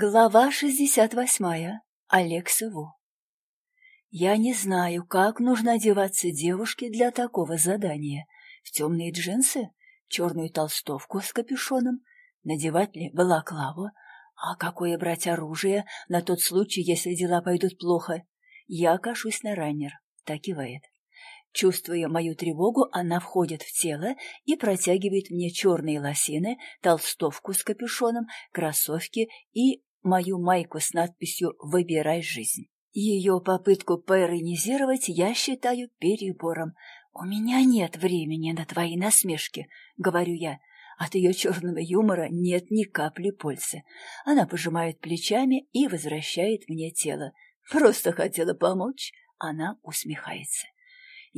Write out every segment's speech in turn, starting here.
Глава 68. Алексову. Я не знаю, как нужно одеваться девушке для такого задания. В темные джинсы, черную толстовку с капюшоном, надевать ли балаклаву, а какое брать оружие на тот случай, если дела пойдут плохо. Я кашусь на раннер, так кивает. Чувствуя мою тревогу, она входит в тело и протягивает мне черные лосины, толстовку с капюшоном, кроссовки и мою майку с надписью «Выбирай жизнь». Ее попытку поиронизировать я считаю перебором. «У меня нет времени на твои насмешки», — говорю я. От ее черного юмора нет ни капли пользы. Она пожимает плечами и возвращает мне тело. «Просто хотела помочь». Она усмехается.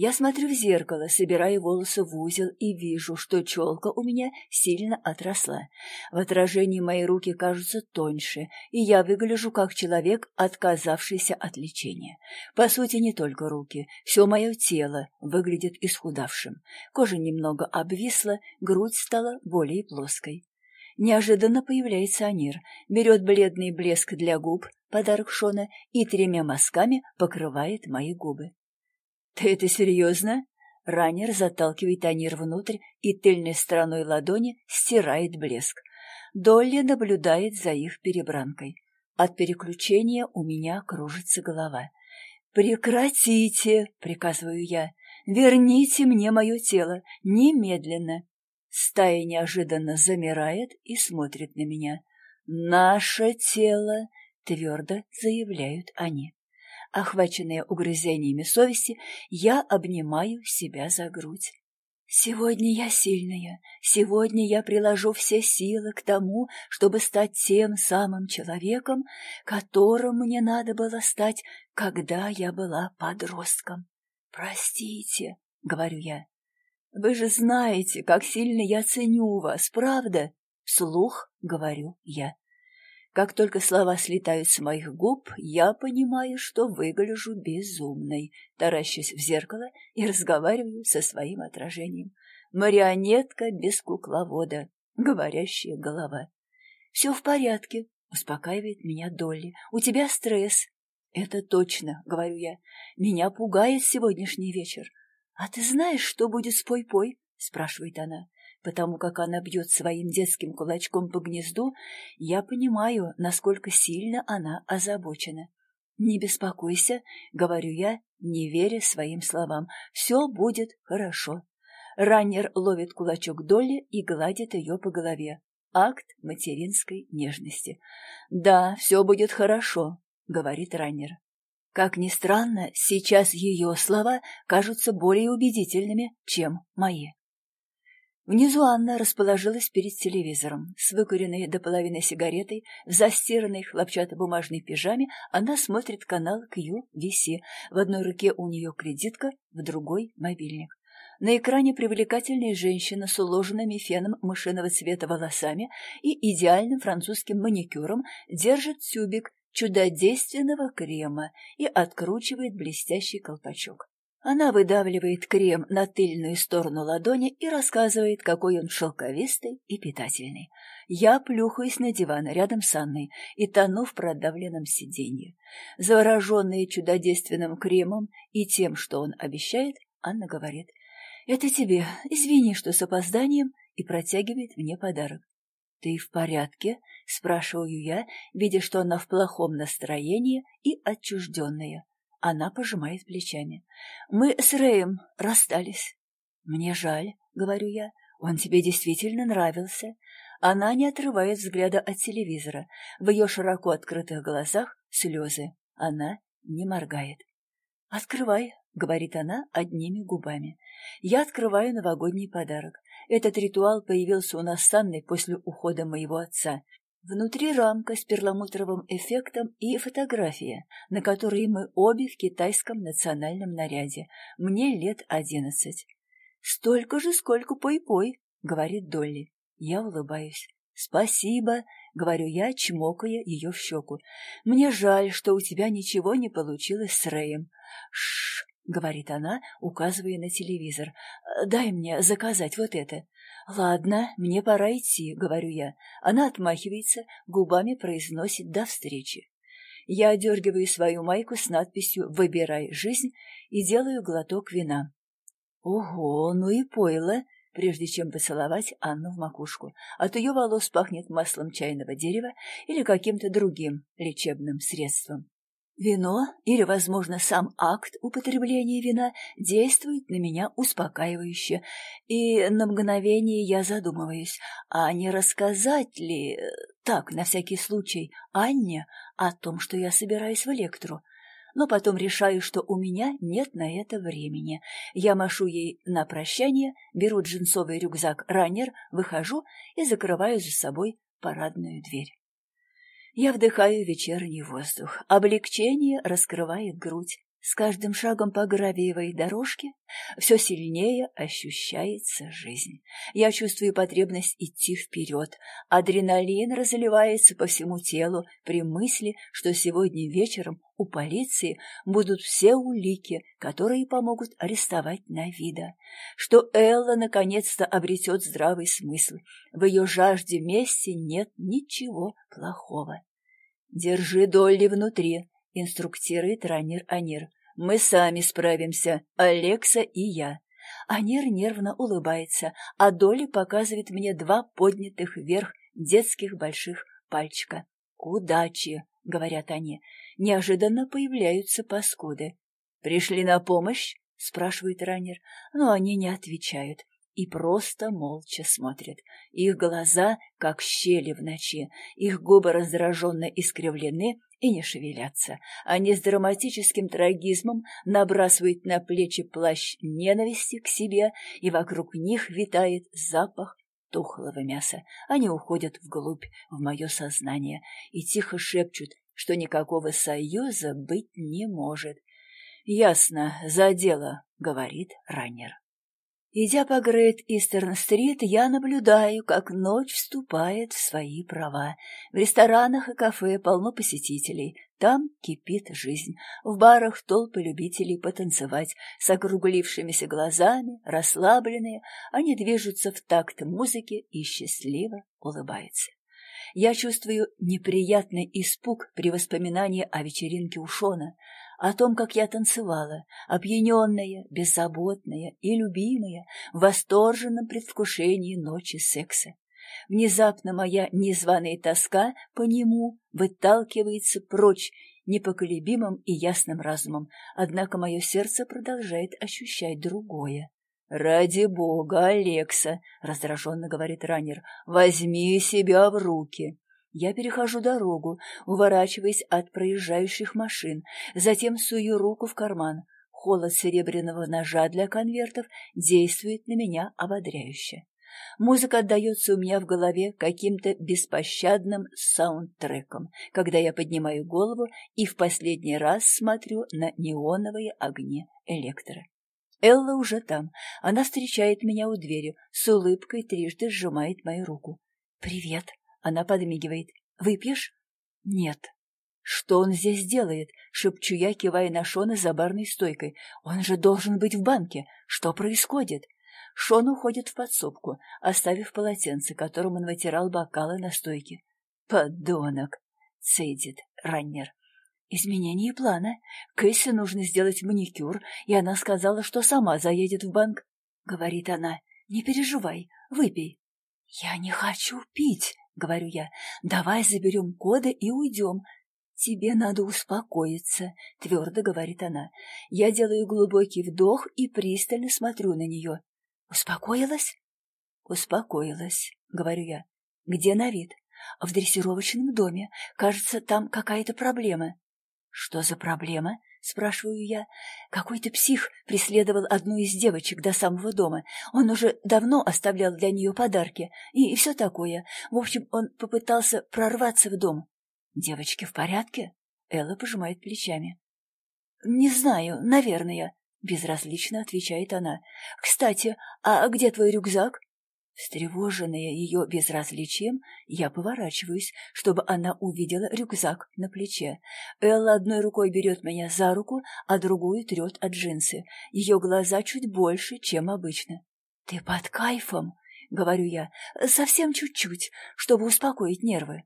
Я смотрю в зеркало, собирая волосы в узел и вижу, что челка у меня сильно отросла. В отражении мои руки кажутся тоньше, и я выгляжу как человек, отказавшийся от лечения. По сути, не только руки, все мое тело выглядит исхудавшим. Кожа немного обвисла, грудь стала более плоской. Неожиданно появляется Анир, берет бледный блеск для губ, подарок Шона, и тремя мазками покрывает мои губы. «Ты это серьезно?» Раннер заталкивает Анир внутрь и тыльной стороной ладони стирает блеск. Долли наблюдает за их перебранкой. От переключения у меня кружится голова. «Прекратите!» — приказываю я. «Верните мне мое тело! Немедленно!» Стая неожиданно замирает и смотрит на меня. «Наше тело!» — твердо заявляют они. Охваченная угрызениями совести, я обнимаю себя за грудь. Сегодня я сильная, сегодня я приложу все силы к тому, чтобы стать тем самым человеком, которым мне надо было стать, когда я была подростком. Простите, — говорю я. Вы же знаете, как сильно я ценю вас, правда? Вслух говорю я. Как только слова слетают с моих губ, я понимаю, что выгляжу безумной, таращусь в зеркало и разговариваю со своим отражением. Марионетка без кукловода, говорящая голова. «Все в порядке», — успокаивает меня Долли. «У тебя стресс». «Это точно», — говорю я. «Меня пугает сегодняшний вечер». «А ты знаешь, что будет с Пой-Пой?» — спрашивает она потому как она бьет своим детским кулачком по гнезду, я понимаю, насколько сильно она озабочена. «Не беспокойся», — говорю я, не веря своим словам, — «все будет хорошо». Раннер ловит кулачок Долли и гладит ее по голове. Акт материнской нежности. «Да, все будет хорошо», — говорит Раннер. Как ни странно, сейчас ее слова кажутся более убедительными, чем мои. Внизу Анна расположилась перед телевизором. С выкуренной до половины сигаретой, в застиранной хлопчатобумажной пижаме, она смотрит канал QVC. В одной руке у нее кредитка, в другой — мобильник. На экране привлекательная женщина с уложенными феном мышиного цвета волосами и идеальным французским маникюром держит тюбик чудодейственного крема и откручивает блестящий колпачок. Она выдавливает крем на тыльную сторону ладони и рассказывает, какой он шелковистый и питательный. Я плюхаюсь на диван рядом с Анной и тону в продавленном сиденье. Завороженная чудодейственным кремом и тем, что он обещает, Анна говорит, «Это тебе, извини, что с опозданием», и протягивает мне подарок. «Ты в порядке?» — спрашиваю я, видя, что она в плохом настроении и отчужденная. Она пожимает плечами. «Мы с Рэем расстались». «Мне жаль», — говорю я. «Он тебе действительно нравился». Она не отрывает взгляда от телевизора. В ее широко открытых глазах слезы. Она не моргает. «Открывай», — говорит она одними губами. Я открываю новогодний подарок. Этот ритуал появился у нас с Анной после ухода моего отца. Внутри рамка с перламутровым эффектом и фотография, на которой мы обе в китайском национальном наряде. Мне лет одиннадцать. «Столько же, сколько пой-пой», — говорит Долли. Я улыбаюсь. «Спасибо», — говорю я, чмокая ее в щеку. «Мне жаль, что у тебя ничего не получилось с Рэем». «Шш», — говорит она, указывая на телевизор. «Дай мне заказать вот это». «Ладно, мне пора идти», — говорю я. Она отмахивается, губами произносит «до встречи». Я одергиваю свою майку с надписью «Выбирай жизнь» и делаю глоток вина. Ого, ну и пойло, прежде чем поцеловать Анну в макушку. От ее волос пахнет маслом чайного дерева или каким-то другим лечебным средством. Вино или, возможно, сам акт употребления вина действует на меня успокаивающе, и на мгновение я задумываюсь, а не рассказать ли, э, так, на всякий случай, Анне о том, что я собираюсь в Электру, но потом решаю, что у меня нет на это времени. Я машу ей на прощание, беру джинсовый рюкзак «Раннер», выхожу и закрываю за собой парадную дверь. Я вдыхаю вечерний воздух. Облегчение раскрывает грудь. С каждым шагом по гравиевой дорожке все сильнее ощущается жизнь. Я чувствую потребность идти вперед. Адреналин разливается по всему телу при мысли, что сегодня вечером у полиции будут все улики, которые помогут арестовать Навида. Что Элла наконец-то обретет здравый смысл. В ее жажде мести нет ничего плохого. «Держи Долли внутри», — инструктирует раннер Анир. «Мы сами справимся, Алекса и я». Анир нервно улыбается, а Долли показывает мне два поднятых вверх детских больших пальчика. «Удачи!» — говорят они. Неожиданно появляются паскуды. «Пришли на помощь?» — спрашивает раннер, но они не отвечают и просто молча смотрят. Их глаза, как щели в ночи, их губы раздраженно искривлены и не шевелятся. Они с драматическим трагизмом набрасывают на плечи плащ ненависти к себе, и вокруг них витает запах тухлого мяса. Они уходят вглубь, в мое сознание, и тихо шепчут, что никакого союза быть не может. «Ясно, за дело», — говорит раннер. Идя по Грейт Истерн-стрит, я наблюдаю, как ночь вступает в свои права. В ресторанах и кафе полно посетителей. Там кипит жизнь. В барах толпы любителей потанцевать. С округлившимися глазами, расслабленные, они движутся в такт музыки и счастливо улыбаются. Я чувствую неприятный испуг при воспоминании о вечеринке у Шона о том, как я танцевала, опьяненная, беззаботная и любимая, в восторженном предвкушении ночи секса. Внезапно моя незваная тоска по нему выталкивается прочь непоколебимым и ясным разумом, однако мое сердце продолжает ощущать другое. «Ради бога, Алекса!» — раздраженно говорит раннер. «Возьми себя в руки!» Я перехожу дорогу, уворачиваясь от проезжающих машин, затем сую руку в карман. Холод серебряного ножа для конвертов действует на меня ободряюще. Музыка отдается у меня в голове каким-то беспощадным саундтреком, когда я поднимаю голову и в последний раз смотрю на неоновые огни электро. Элла уже там. Она встречает меня у двери, с улыбкой трижды сжимает мою руку. «Привет!» Она подмигивает. «Выпьешь?» «Нет». «Что он здесь делает?» — шепчу я, кивая на Шона за барной стойкой. «Он же должен быть в банке. Что происходит?» Шон уходит в подсобку, оставив полотенце, которым он вытирал бокалы на стойке. «Подонок!» — цедит раннер. «Изменение плана. Кэсси нужно сделать маникюр, и она сказала, что сама заедет в банк». Говорит она, «Не переживай, выпей». «Я не хочу пить», — говорю я. «Давай заберем коды и уйдем». «Тебе надо успокоиться», — твердо говорит она. Я делаю глубокий вдох и пристально смотрю на нее. «Успокоилась?» «Успокоилась», — говорю я. «Где на вид?» «В дрессировочном доме. Кажется, там какая-то проблема». «Что за проблема?» — спрашиваю я. Какой-то псих преследовал одну из девочек до самого дома. Он уже давно оставлял для нее подарки и все такое. В общем, он попытался прорваться в дом. «Девочки в порядке?» Элла пожимает плечами. «Не знаю, наверное», — безразлично отвечает она. «Кстати, а где твой рюкзак?» Встревоженная ее безразличием, я поворачиваюсь, чтобы она увидела рюкзак на плече. Элла одной рукой берет меня за руку, а другую трет от джинсы. Ее глаза чуть больше, чем обычно. «Ты под кайфом?» — говорю я, — совсем чуть-чуть, чтобы успокоить нервы.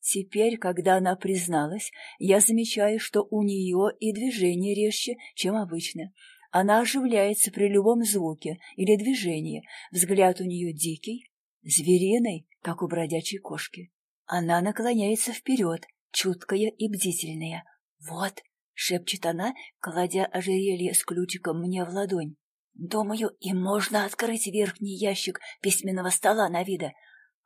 Теперь, когда она призналась, я замечаю, что у нее и движение резче, чем обычно. Она оживляется при любом звуке или движении, взгляд у нее дикий, звериный, как у бродячей кошки. Она наклоняется вперед, чуткая и бдительная. «Вот», — шепчет она, кладя ожерелье с ключиком мне в ладонь. «Думаю, им можно открыть верхний ящик письменного стола на вида.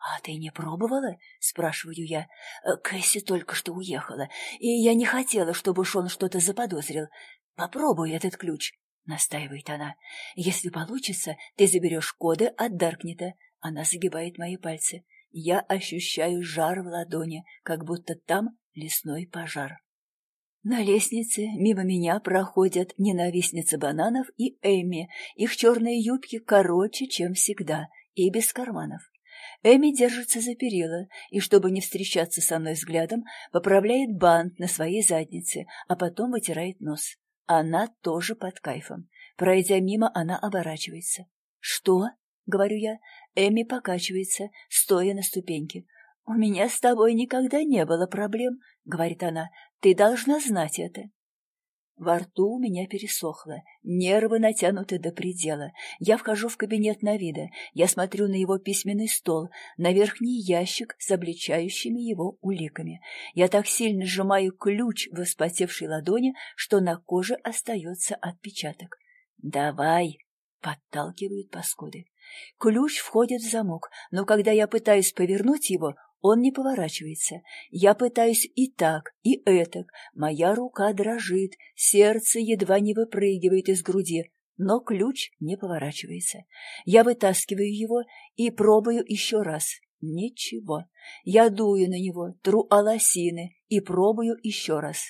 «А ты не пробовала?» — спрашиваю я. «Э, «Кэсси только что уехала, и я не хотела, чтобы уж он что-то заподозрил. Попробуй этот ключ», — настаивает она. «Если получится, ты заберешь коды от Даркнета». Она загибает мои пальцы. Я ощущаю жар в ладони, как будто там лесной пожар. На лестнице мимо меня проходят ненавистница бананов и Эми. Их черные юбки короче, чем всегда, и без карманов. Эми держится за перила и, чтобы не встречаться со мной взглядом, поправляет бант на своей заднице, а потом вытирает нос. Она тоже под кайфом. Пройдя мимо, она оборачивается. «Что?» — говорю я. Эми покачивается, стоя на ступеньке. «У меня с тобой никогда не было проблем», — говорит она. «Ты должна знать это». Во рту у меня пересохло, нервы натянуты до предела. Я вхожу в кабинет Навида, я смотрю на его письменный стол, на верхний ящик с обличающими его уликами. Я так сильно сжимаю ключ в вспотевшей ладони, что на коже остается отпечаток. «Давай!» — подталкивают паскуды. Ключ входит в замок, но когда я пытаюсь повернуть его, он не поворачивается. Я пытаюсь и так, и этак. Моя рука дрожит, сердце едва не выпрыгивает из груди, но ключ не поворачивается. Я вытаскиваю его и пробую еще раз. Ничего. Я дую на него, тру алосины и пробую еще раз.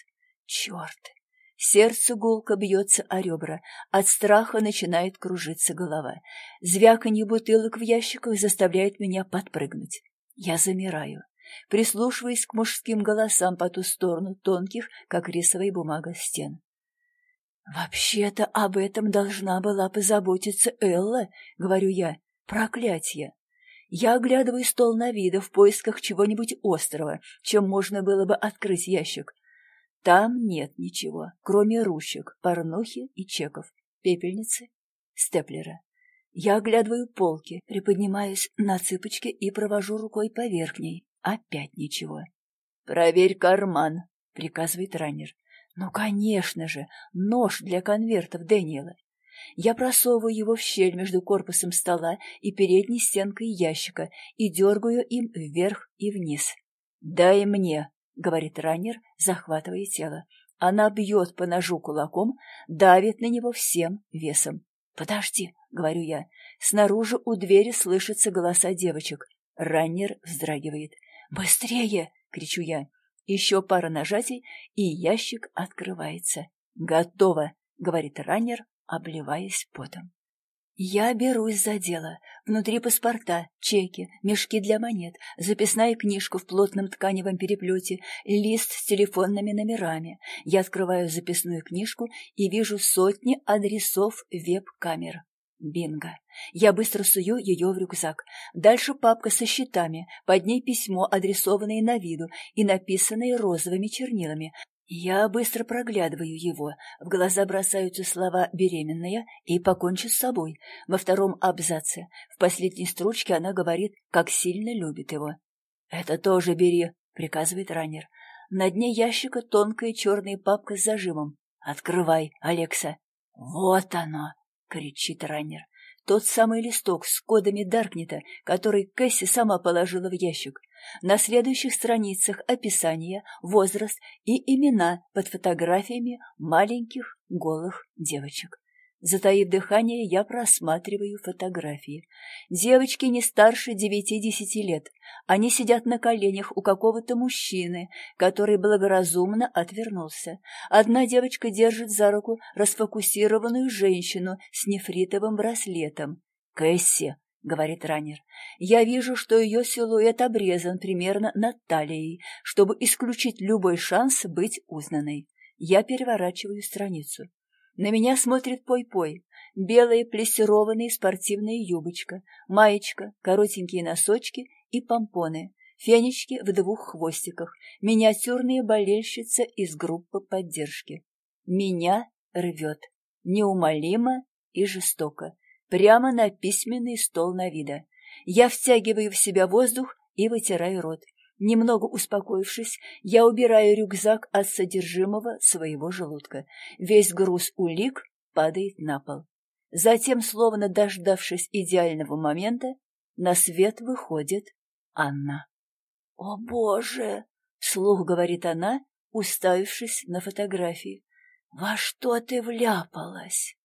Черт! Сердце гулко бьется о ребра, от страха начинает кружиться голова. Звяканье бутылок в ящиках заставляет меня подпрыгнуть. Я замираю, прислушиваясь к мужским голосам по ту сторону тонких, как рисовая бумага, стен. «Вообще-то об этом должна была позаботиться Элла», — говорю я. «Проклятье!» Я оглядываю стол на вида в поисках чего-нибудь острого, чем можно было бы открыть ящик. Там нет ничего, кроме ручек, порнухи и чеков, пепельницы, степлера. Я оглядываю полки, приподнимаюсь на цыпочки и провожу рукой по верхней. Опять ничего. «Проверь карман», — приказывает раннер. «Ну, конечно же, нож для конвертов Дэниела». Я просовываю его в щель между корпусом стола и передней стенкой ящика и дергаю им вверх и вниз. «Дай мне», — говорит раннер, захватывая тело. Она бьет по ножу кулаком, давит на него всем весом. «Подожди», — говорю я. Снаружи у двери слышатся голоса девочек. Раннер вздрагивает. «Быстрее!» — кричу я. Еще пара нажатий, и ящик открывается. «Готово!» — говорит раннер, обливаясь потом. Я берусь за дело. Внутри паспорта, чеки, мешки для монет, записная книжка в плотном тканевом переплете, лист с телефонными номерами. Я открываю записную книжку и вижу сотни адресов веб-камер. Бинго. Я быстро сую ее в рюкзак. Дальше папка со счетами, под ней письмо, адресованное на виду и написанное розовыми чернилами. Я быстро проглядываю его. В глаза бросаются слова «беременная» и «покончи с собой». Во втором абзаце, в последней строчке она говорит, как сильно любит его. «Это тоже бери», — приказывает раннер. На дне ящика тонкая черная папка с зажимом. «Открывай, Алекса». «Вот оно!» — кричит раннер. Тот самый листок с кодами Даркнета, который Кэсси сама положила в ящик. На следующих страницах описание, возраст и имена под фотографиями маленьких голых девочек. Затаив дыхание, я просматриваю фотографии. Девочки не старше девяти-десяти лет. Они сидят на коленях у какого-то мужчины, который благоразумно отвернулся. Одна девочка держит за руку расфокусированную женщину с нефритовым браслетом. «Кэсси», — говорит раннер, — «я вижу, что ее силуэт обрезан примерно над талией, чтобы исключить любой шанс быть узнанной. Я переворачиваю страницу. На меня смотрит Пой-Пой. белая плессированная спортивная юбочка, маечка, коротенькие носочки и помпоны, фенечки в двух хвостиках, миниатюрная болельщица из группы поддержки. Меня рвет. Неумолимо и жестоко. Прямо на письменный стол на вида. Я втягиваю в себя воздух и вытираю рот. Немного успокоившись, я убираю рюкзак от содержимого своего желудка. Весь груз улик падает на пол. Затем, словно дождавшись идеального момента, на свет выходит Анна. «О, Боже!» — вслух говорит она, уставившись на фотографии. «Во что ты вляпалась?»